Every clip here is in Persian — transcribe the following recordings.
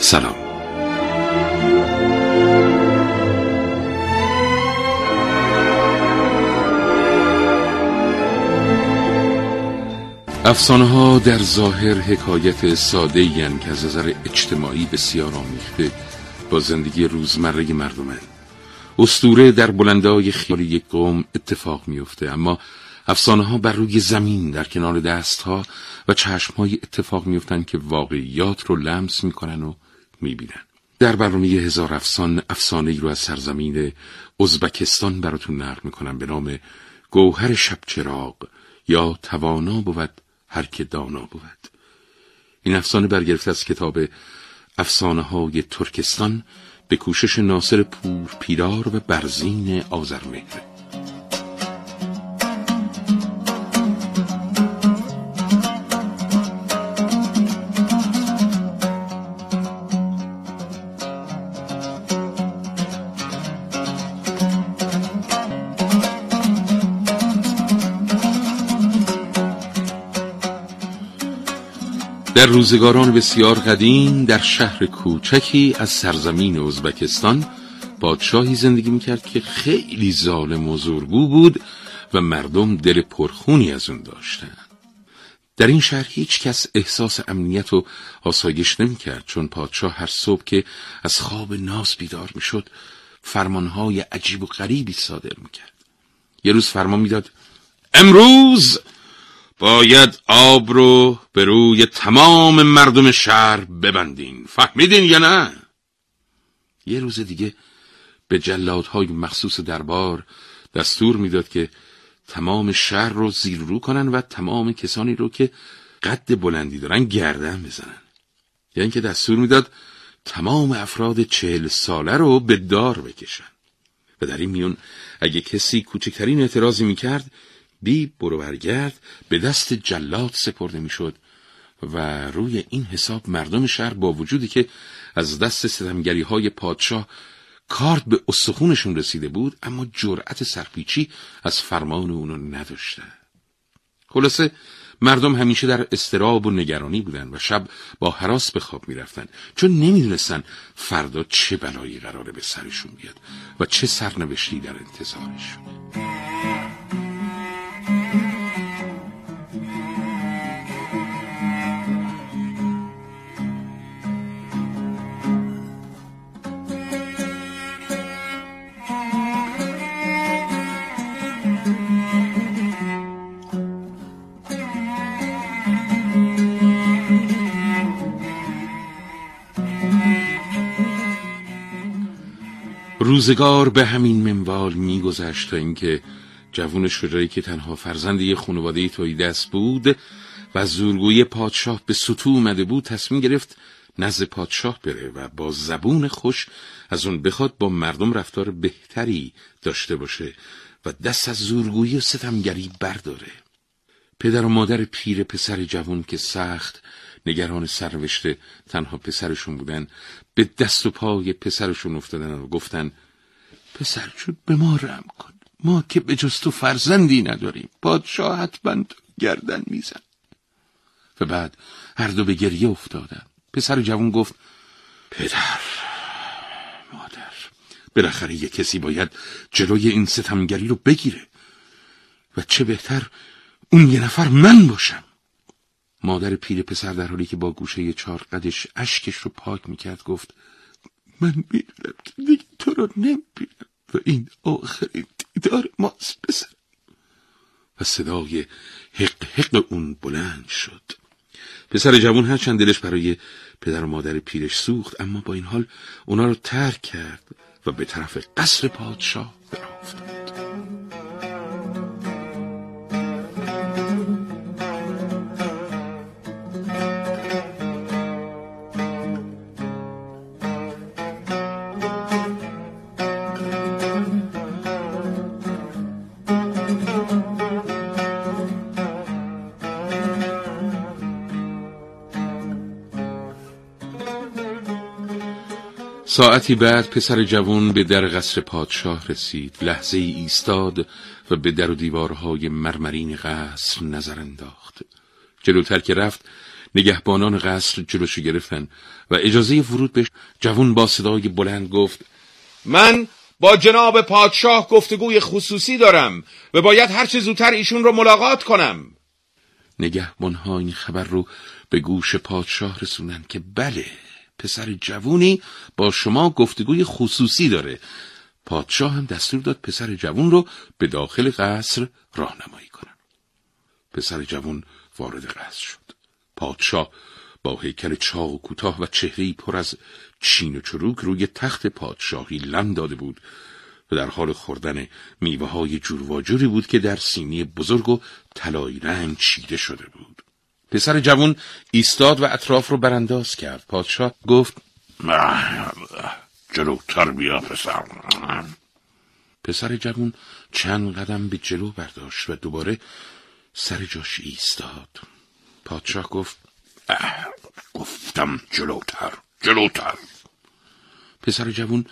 سلام. افسانه ها در ظاهر حکایت ساده که از نظر اجتماعی بسیار آمیخته با زندگی روزمره مردمه. استوره در بلندای خیال یک قوم اتفاق میفته اما افسانه ها بر روی زمین در کنار دست ها و چشم های اتفاق میفتن که واقعیات رو لمس می‌کنن و می‌بینن. در برنامه هزار افسان افسانه ای رو از سرزمین ازبکستان براتون نقل می‌کنم به نام گوهر شب چراغ. یا توانا بود هر که دانا بود. این افسانه برگرفته از کتاب افسانه های ترکستان به کوشش ناصر پور پیرار و برزین آزرمهره در روزگاران بسیار قدیم در شهر کوچکی از سرزمین ازبکستان پادشاهی زندگی می‌کرد که خیلی ظالم و زورگو بود و مردم دل پرخونی از اون داشتن. در این شهر هیچ کس احساس امنیت و آسایش نمی‌کرد چون پادشاه هر صبح که از خواب ناز بیدار می‌شد فرمانهای عجیب و غریبی صادر می‌کرد. یه روز فرمان می‌داد امروز باید آب رو به روی تمام مردم شهر ببندین. فهمیدین یا نه؟ یه روز دیگه به جلادهای مخصوص دربار دستور می‌داد که تمام شهر رو زیر رو کنن و تمام کسانی رو که قد بلندی دارن گردن بزنن. یعنی که دستور می‌داد تمام افراد چهل ساله رو به دار بکشن. و در این میون اگه کسی کوچکترین اعتراضی می‌کرد بی برو برگرد به دست جلاد سپرده می‌شد و روی این حساب مردم شهر با وجودی که از دست ستمگری های پادشاه کارت به استخونشون رسیده بود اما جرأت سرپیچی از فرمان اونو نداشته خلاصه مردم همیشه در استراب و نگرانی بودن و شب با حراس به خواب می‌رفتن. چون نمی‌دونستن فردا چه بلایی قراره به سرشون بیاد و چه سرنوشتی در انتظارشونه. روزگار به همین منوال میگذشت تا اینکه جوون شجاعی که تنها فرزند یه خانواده توی دست بود و زورگوی پادشاه به سطو اومده بود تصمیم گرفت نزد پادشاه بره و با زبون خوش از اون بخواد با مردم رفتار بهتری داشته باشه و دست از زورگویی و ستمگری برداره. پدر و مادر پیر پسر جوون که سخت نگران سرنوشت تنها پسرشون بودن به دست و پای پسرشون افتادن و گفتن پسر جون به ما رم کن. ما که به جز تو فرزندی نداریم. پادشاه حتما گردن میزن. و بعد هر دو به گریه افتادن. پسر جوان گفت پدر مادر بالاخره یه کسی باید جلوی این ستمگری رو بگیره. و چه بهتر اون یه نفر من باشم. مادر پیر پسر در حالی که با گوشه چهار قدش اشکش رو پاک می‌کرد گفت من می‌دونم که دیگه تو رو نمی‌بینم و این آخرین دیدار ماست پسر. و صدای حق حق اون بلند شد. پسر جوان هرچند دلش برای پدر و مادر پیرش سوخت اما با این حال اونا رو ترک کرد و به طرف قصر پادشاه برافتاد ساعتی بعد پسر جوان به در قصر پادشاه رسید لحظه ای ایستاد و به در و دیوارهای مرمرین قصر نظر انداخت. جلوتر که رفت نگهبانان قصر جلوشو گرفتن و اجازه ورود به جوان با صدای بلند گفت من با جناب پادشاه گفتگوی خصوصی دارم و باید هرچه زودتر ایشون رو ملاقات کنم. نگهبانها این خبر رو به گوش پادشاه رسونن که بله پسر جوونی با شما گفتگوی خصوصی داره. پادشاه هم دستور داد پسر جوون رو به داخل قصر راهنمایی کنن. پسر جوون وارد قصر شد. پادشاه با هیکل چاق و کوتاه و چهرهی پر از چین و چروک روی تخت پادشاهی لم داده بود و در حال خوردن میوه های جور بود که در سینی بزرگ و طلایی رنگ چیده شده بود. پسر جوان ایستاد و اطراف رو برانداز کرد. پادشاه گفت جلوتر بیا پسر. پسر جوان چند قدم به جلو برداشت و دوباره سر جاش ایستاد. پادشاه گفت گفتم جلوتر جلوتر. پسر جوان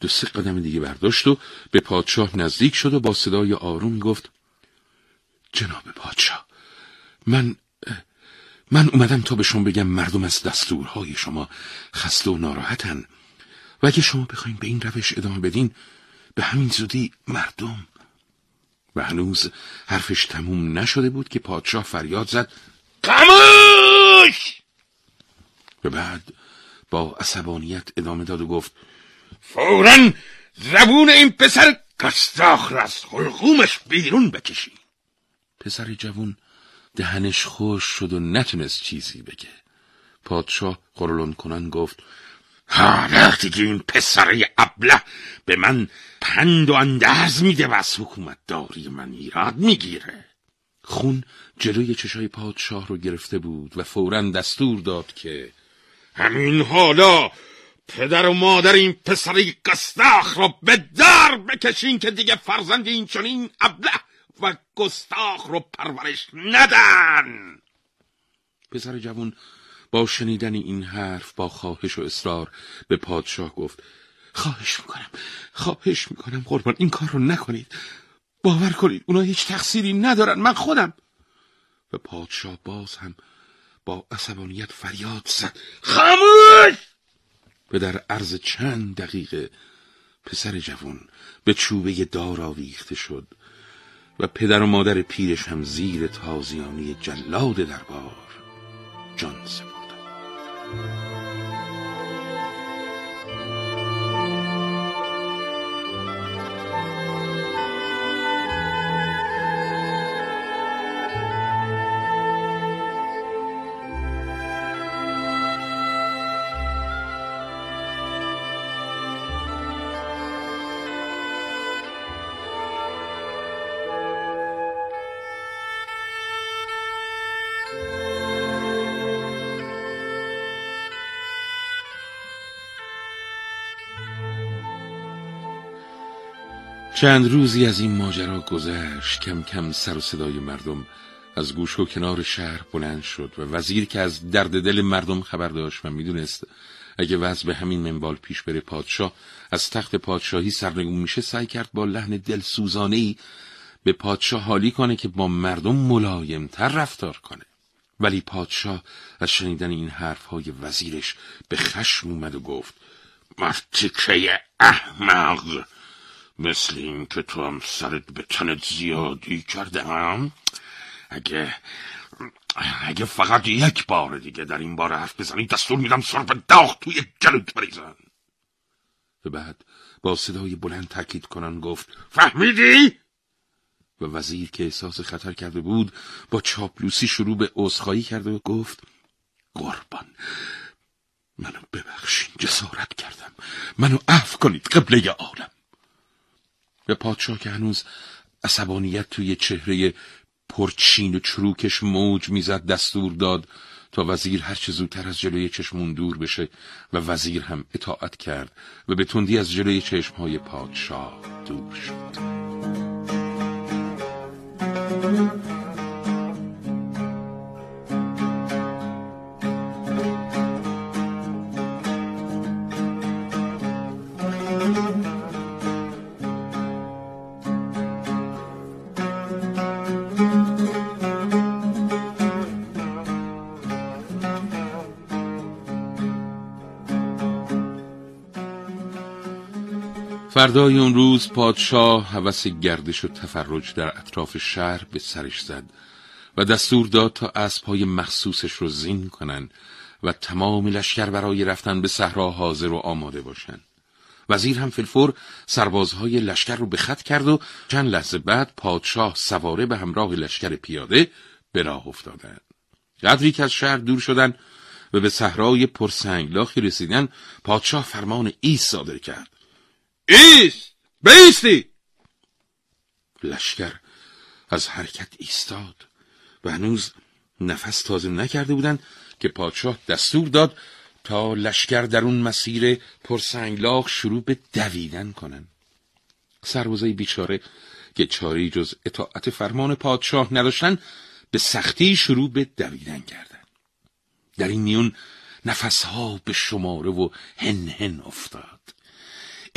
دو سه قدم دیگه برداشت و به پادشاه نزدیک شد و با صدای آروم گفت جناب پادشاه من من اومدم تا به شما بگم مردم از دستورهای شما خسته و ناراحتن و اگه شما بخواین به این روش ادامه بدین به همین زودی مردم. و هنوز حرفش تموم نشده بود که پادشاه فریاد زد خموش و بعد با عصبانیت ادامه داد و گفت فورا زبون این پسر کستاخ را از حلقومش بیرون بکشی. پسر جوون دهنش خوش شد و نتونست چیزی بگه. پادشاه قرلون کنن گفت ها وقتی که این پسر ابله به من پند و انداز میده و از حکومت داری من ایراد می‌گیره. خون جلوی چشای پادشاه رو گرفته بود و فورا دستور داد که همین حالا پدر و مادر این پسری گستاخ رو به در بکشین که دیگه فرزند این چنین ابله و گستاخ رو پرورش ندن! پسر جوان با شنیدن این حرف با خواهش و اصرار به پادشاه گفت خواهش می‌کنم خواهش می‌کنم قربان این کار رو نکنید. باور کنید اونا هیچ تقصیری ندارن من خودم. و پادشاه باز هم با عصبانیت فریاد زد. خاموش! و در عرض چند دقیقه پسر جوان به چوبه دار آویخته شد. و پدر و مادر پیرش هم زیر تازیانی جلاد دربار جان سپردند چند روزی از این ماجرا گذشت. کم کم سر و صدای مردم از گوش و کنار شهر بلند شد و وزیر که از درد دل مردم خبر داشت و می‌دونست اگه وضع به همین منوال پیش بره پادشاه از تخت پادشاهی سرنگون میشه سعی کرد با لحن دل ای به پادشاه حالی کنه که با مردم ملایمتر رفتار کنه. ولی پادشاه از شنیدن این حرفهای وزیرش به خشم اومد و گفت مرتکه احمق! مثل این که تو هم سرت به تنت زیادی کردم. اگه اگه فقط یک بار دیگه در این بار حرف بزنی دستور میدم سر به داغ توی گلوت بریزن. و بعد با صدای بلند تاکید کنن گفت فهمیدی؟ و وزیر که احساس خطر کرده بود با چاپلوسی شروع به عذرخواهی کرده و گفت قربان منو ببخشین جسارت کردم. منو عفو کنید قبله عالم. به پادشاه که هنوز عصبانیت توی چهره پرچین و چروکش موج می‌زد دستور داد تا وزیر هر چه زودتر از جلوی چشمون دور بشه و وزیر هم اطاعت کرد و به تندی از جلوی چشمهای پادشاه دور شد. فردای اون روز پادشاه هوس گردش و تفرج در اطراف شهر به سرش زد و دستور داد تا اسبهای مخصوصش رو زین کنن و تمام لشکر برای رفتن به صحرا حاضر و آماده باشن. وزیر هم فلفور سربازهای لشکر رو به خط کرد و چند لحظه بعد پادشاه سواره به همراه لشکر پیاده به راه افتادند قدری که از شهر دور شدن و به صحرای پرسنگلاخی رسیدن پادشاه فرمان ایست صادر کرد. ایست بیستی! لشکر از حرکت ایستاد و هنوز نفس تازه نکرده بودند که پادشاه دستور داد تا لشکر در اون مسیر پرسنگلاخ شروع به دویدن کنن سربازای بیچاره که چاری جز اطاعت فرمان پادشاه نداشتن به سختی شروع به دویدن کردن در این میون نفسها به شماره و هن هن افتاد.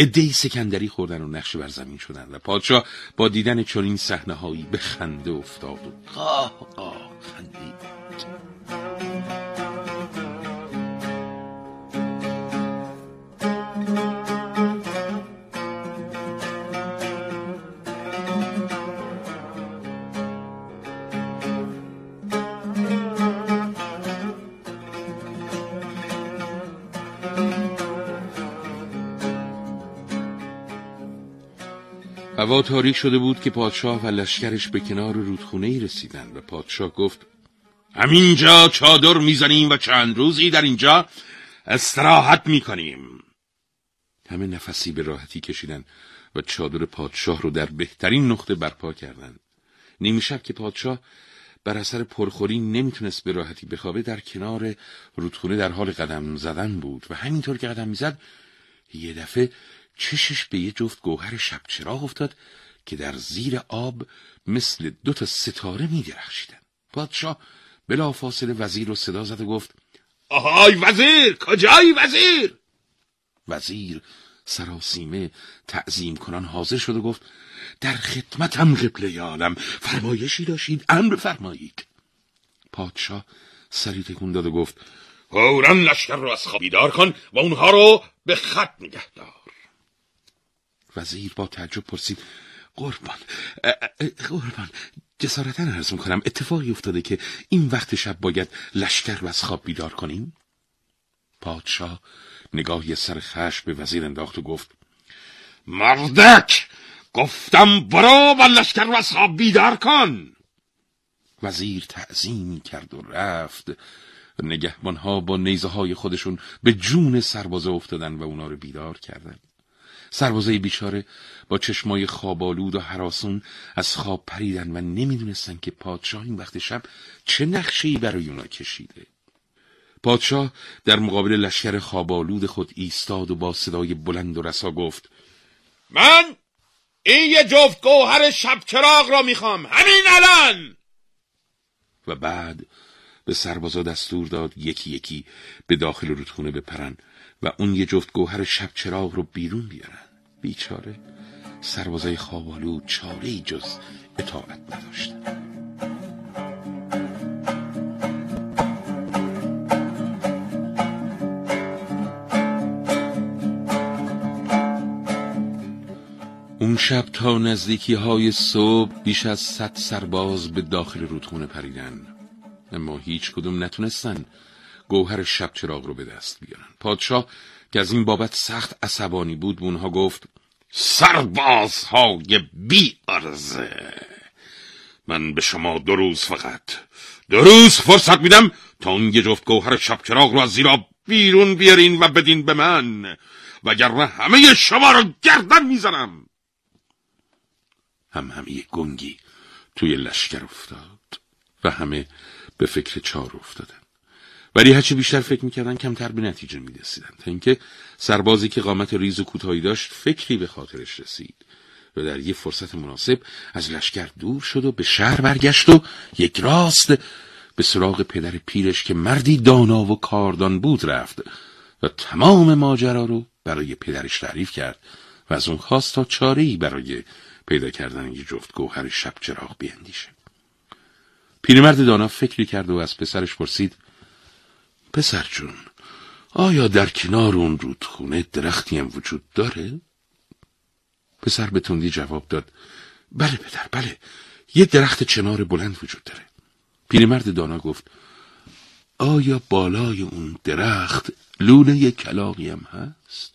ادهی سکندری خوردن و نقش بر زمین شدن و پادشاه با دیدن چنین صحنههایی به خنده افتاد و قاه قاه خندید. هوا تاریک شده بود که پادشاه و لشکرش به کنار رودخونه ای رسیدن و پادشاه گفت همینجا چادر می‌زنیم و چند روزی در اینجا استراحت می‌کنیم همه نفسی به راحتی کشیدن و چادر پادشاه رو در بهترین نقطه برپا کردند. نیمی شب که پادشاه بر اثر پرخوری نمی‌تونست به راحتی بخوابه در کنار رودخونه در حال قدم زدن بود و همینطور که قدم می‌زد یه دفعه چشش به یه جفت گوهر شب چراغ افتاد که در زیر آب مثل دو تا ستاره می درخشیدن. پادشاه بلا فاصله وزیر رو صدا زد و گفت آهای وزیر! کجایی وزیر؟ وزیر سراسیمه تعظیم کنان حاضر شد و گفت در خدمتم قبله عالم فرمایشی داشتید امر فرمایید. پادشاه سری تکون داد و گفت فورا لشکر رو از خواب بیدار کن و اونها رو به خط نگه دار. وزیر با تعجب پرسید قربان قربان جسارتا عرض می‌کنم اتفاقی افتاده که این وقت شب باید لشکر رو از خواب بیدار کنیم؟ پادشاه نگاهی سر خش به وزیر انداخت و گفت مردک گفتم برو و لشکر رو از خواب بیدار کن. وزیر تعظیم کرد و رفت. نگهبانها با نیزه های خودشون به جون سربازه افتادن و اونا رو بیدار کردند. سربازای بیچاره با چشمای خوابالود و حراسون از خواب پریدن و نمی‌دونستن که پادشاه این وقت شب چه نقشه‌ای برای اونا کشیده. پادشاه در مقابل لشکر خوابالود خود ایستاد و با صدای بلند و رسا گفت من این یه جفت گوهر شب چراغ را می‌خوام همین الان و بعد به سربازا دستور داد یکی یکی به داخل رودخونه بپرن و اون یه جفت گوهر شب چراغ رو بیرون بیارن. بیچاره سربازای خوابالو چاره جز اطاعت نداشتن. اون شب تا نزدیکی های صبح بیش از صد سرباز به داخل رودخونه پریدن. اما هیچ کدوم نتونستن گوهر شب چراغ رو به دست بیارن. پادشاه که از این بابت سخت عصبانی بود اونها گفت سربازهای بی ارزه من به شما دو روز فقط دو روز فرصت میدم تا اون یه جفت گوهر شب چراغ رو از زیرا بیرون بیارین و بدین به من. وگرنه همه شما رو گردن می‌زنم. هم همه گنگی توی لشکر افتاد و همه به فکر چار افتادن. ولی هرچی بیشتر فکر می‌کردن کمتر به نتیجه می‌رسیدن. تا اینکه سربازی که قامت ریز و کوتاهی داشت فکری به خاطرش رسید و در یه فرصت مناسب از لشکر دور شد و به شهر برگشت و یک راست به سراغ پدر پیرش که مردی دانا و کاردان بود رفت و تمام ماجرا رو برای پدرش تعریف کرد و از اون خواست تا چاره برای پیدا کردن یه جفت گوهر شب چراغ بیندیشه پیرمرد دانا فکری کرد و از پسرش پرسید پسر جون آیا در کنار اون رودخونه درختی هم وجود داره؟ پسر به تندی جواب داد بله پدر بله یه درخت چنار بلند وجود داره پیرمرد دانا گفت آیا بالای اون درخت لونه کلاقی هم هست؟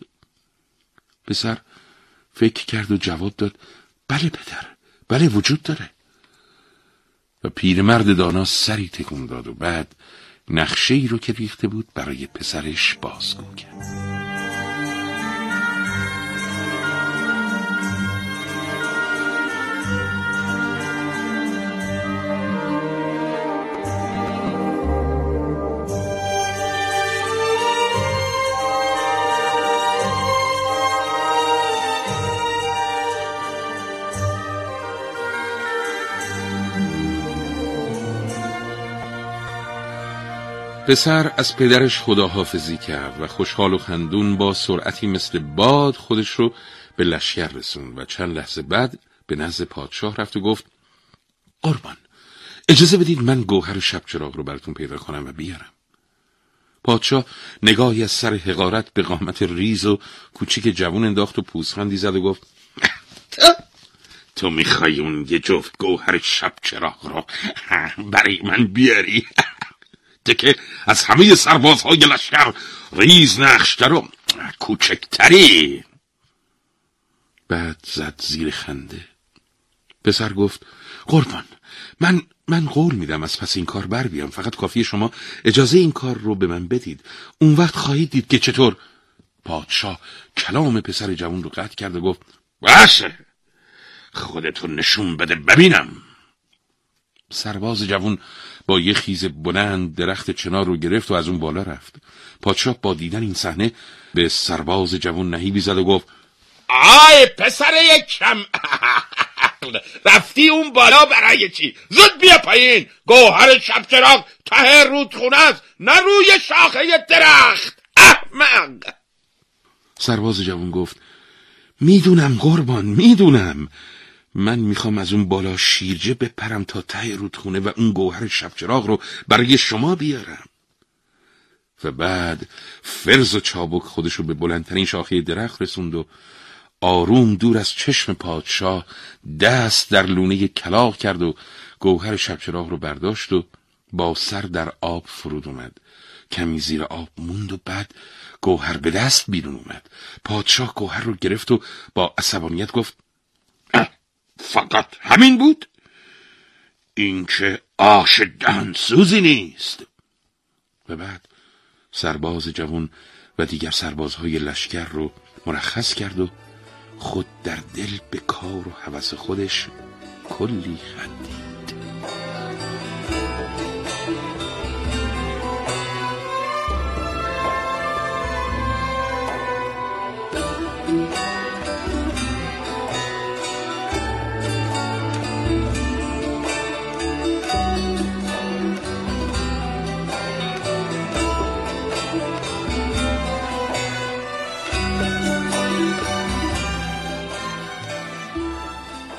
پسر فکر کرد و جواب داد بله پدر بله وجود داره و پیرمرد دانا سری تکون داد و بعد نقشه ای رو که ریخته بود برای پسرش بازگو کرد. پسر از پدرش خداحافظی کرد و خوشحال و خندون با سرعتی مثل باد خودش رو به لشکر رسوند و چند لحظه بعد به نزد پادشاه رفت و گفت قربان اجازه بدید من گوهر شب چراغ رو براتون پیدا کنم و بیارم. پادشاه نگاهی از سر حقارت به قامت ریز و کوچیک جوون انداخت و پوزخندی زد و گفت تو می‌خوای اون یه جفت گوهر شب چراغ رو برای من بیاری؟ که از همه سربازهای لشکر ریز نخشتر و کوچکتری. بعد زد زیر خنده. پسر گفت قربان من من قول میدم از پس این کار بر بیام. فقط کافی شما اجازه این کار رو به من بدید. اون وقت خواهید دید که چطور. پادشاه کلام پسر جوان رو قطع کرد و گفت باشه خودتون نشون بده ببینم. سرباز جوان با یه خیز بلند درخت چنار رو گرفت و از اون بالا رفت. پادشاه با دیدن این صحنه به سرباز جوان نهیبی زد و گفت آی پسر یک کم رفتی اون بالا برای چی؟ زود بیا پایین. گوهر شب چراغ ته رودخونه است نه روی شاخه درخت. احمق! سرباز جوان گفت می‌دونم قربان می‌دونم. من می‌خوام از اون بالا شیرجه بپرم تا ته رودخونه و اون گوهر شبچراغ رو برای شما بیارم. و بعد فرز و چابک خودشو به بلندترین شاخه درخت رسوند و آروم دور از چشم پادشاه دست در لونه کلاق کرد و گوهر شبچراغ رو برداشت و با سر در آب فرود اومد. کمی زیر آب موند و بعد گوهر به دست بیرون اومد. پادشاه گوهر رو گرفت و با عصبانیت گفت فقط همین بود؟ این که آش دهنسوزی نیست. و بعد سرباز جوان و دیگر سربازهای لشکر رو مرخص کرد و خود در دل به کار و حوث خودش کلی خندید.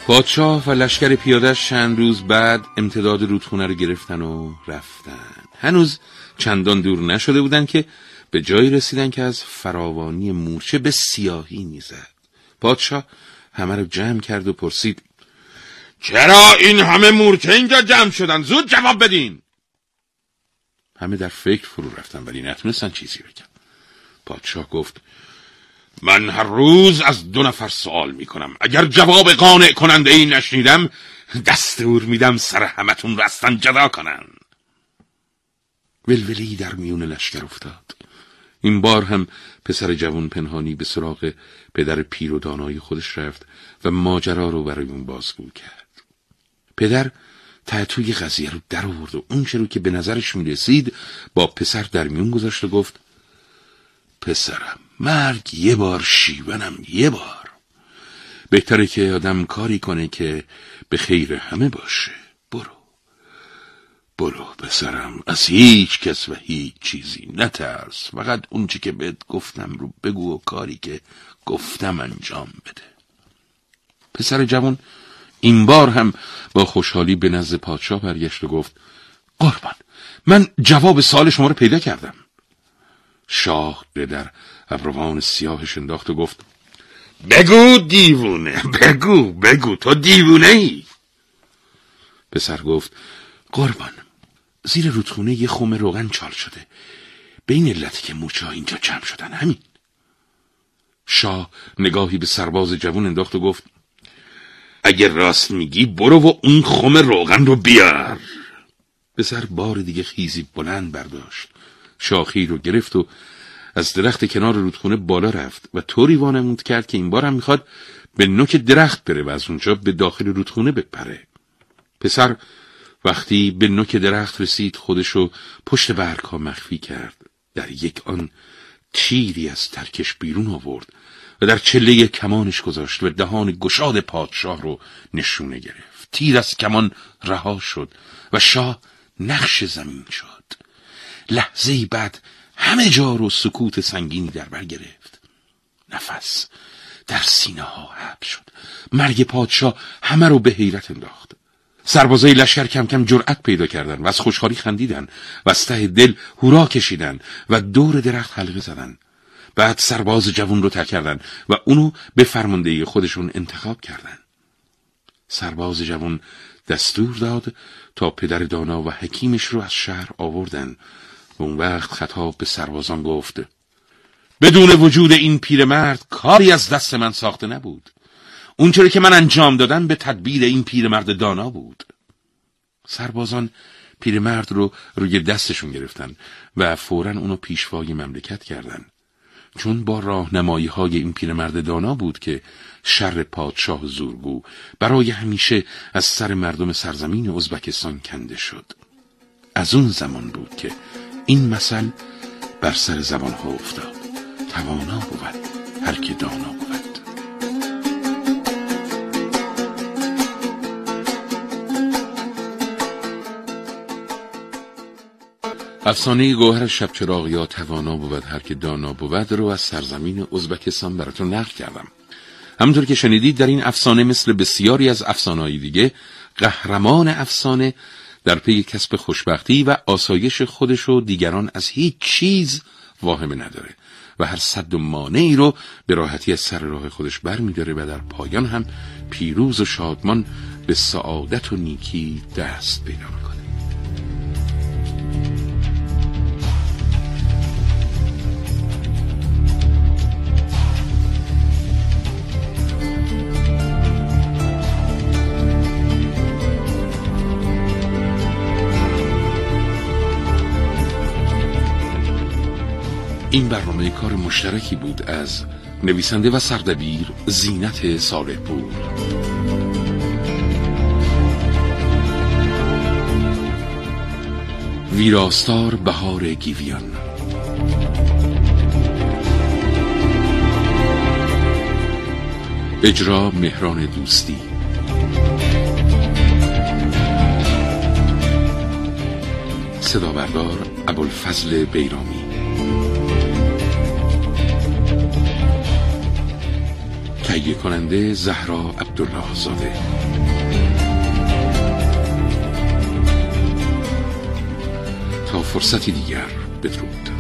پادشاه و لشکر پیادش چند روز بعد امتداد رودخونه رو گرفتن و رفتن. هنوز چندان دور نشده بودن که به جایی رسیدن که از فراوانی مورچه به سیاهی می‌زد. پادشاه همه رو جمع کرد و پرسید چرا این همه مورچه اینجا جمع شدن؟ زود جواب بدین! همه در فکر فرو رفتن ولی نتونستن چیزی بگن. پادشاه گفت من هر روز از دو نفر سوال می‌کنم. اگر جواب قانع کننده ای نشنیدم دستور میدم سر همتون رستن جدا کنن. ولولی در میون لشکر افتاد. این بار هم پسر جوان پنهانی به سراغ پدر پیر و دانای خودش رفت و ماجرا رو برای اون بازگو کرد. پدر تعطوی قضیه رو در آورد و اون رو که به نظرش می‌رسید با پسر در میون گذاشت و گفت پسرم. مرگ یه بار شیونم یه بار. بهتره که آدم کاری کنه که به خیر همه باشه. برو. برو پسرم از هیچ کس و هیچ چیزی نترس. فقط اون چی که بهت گفتم رو بگو و کاری که گفتم انجام بده. پسر جوان این بار هم با خوشحالی به نزد پادشاه برگشت و گفت قربان من جواب سال شما رو پیدا کردم. شاه در ابروان سیاهش انداخت و گفت بگو دیوونه بگو بگو تو دیوونه ای پسر گفت قربان زیر رودخونه یه خوم روغن چال شده. به این علتی که موچه اینجا جمع شدن همین. شاه نگاهی به سرباز جوون انداخت و گفت اگر راست میگی برو و اون خم روغن رو بیار. پسر بار دیگه خیزی بلند برداشت. شاخی رو گرفت و از درخت کنار رودخونه بالا رفت و طوری وانمود کرد که این بار هم می‌خواد به نوک درخت بره و از اونجا به داخل رودخونه بپره. پسر وقتی به نوک درخت رسید خودشو پشت برگها مخفی کرد. در یک آن تیری از ترکش بیرون آورد و در چله کمانش گذاشت و دهان گشاد پادشاه رو نشونه گرفت. تیر از کمان رها شد و شاه نقش زمین شد. لحظه بعد همه جا رو سکوت سنگینی در بر گرفت. نفس در سینه ها حب شد. مرگ پادشاه همه رو به حیرت انداخت. سربازای لشکر کم کم جرأت پیدا کردن و از خوشحالی خندیدن و از ته دل هورا کشیدن و دور درخت حلقه زدن. بعد سرباز جوون رو ترک کردن و اونو به فرماندهی خودشون انتخاب کردن. سرباز جوون دستور داد تا پدر دانا و حکیمش رو از شهر آوردن و اون وقت خطاب به سربازان گفت بدون وجود این پیرمرد کاری از دست من ساخته نبود. اونچه که من انجام دادم به تدبیر این پیرمرد دانا بود. سربازان پیرمرد رو روی دستشون گرفتن و فورا اونو پیشوای مملکت کردن. چون با راهنمایی های این پیرمرد دانا بود که شر پادشاه زورگو برای همیشه از سر مردم سرزمین ازبکستان کنده شد. از اون زمان بود که این مثل بر سر زبان ها افتاد. توانا بود. هر که دانا بود. افسانه گوهر شبچراغ یا توانا بود. هر که دانا بود رو از سرزمین ازبکستان براتون نقل کردم. همونطور که شنیدید در این افسانه مثل بسیاری از افسانه‌های دیگه قهرمان افسانه در پی کسب خوشبختی و آسایش خودش و دیگران از هیچ چیز واهمه نداره و هر صد و مانعی رو به راحتی از سر راه خودش بر میداره و در پایان هم پیروز و شادمان به سعادت و نیکی دست پیدا می‌کنه. این برنامه کار مشترکی بود از نویسنده و سردبیر زینت صالح پور ویراستار بهار گیویان. اجرا مهران دوستی. صدا بردار ابوالفضل بیرامی تهیه کننده زهرا عبدالله زاده تا فرصتی دیگر بدرود.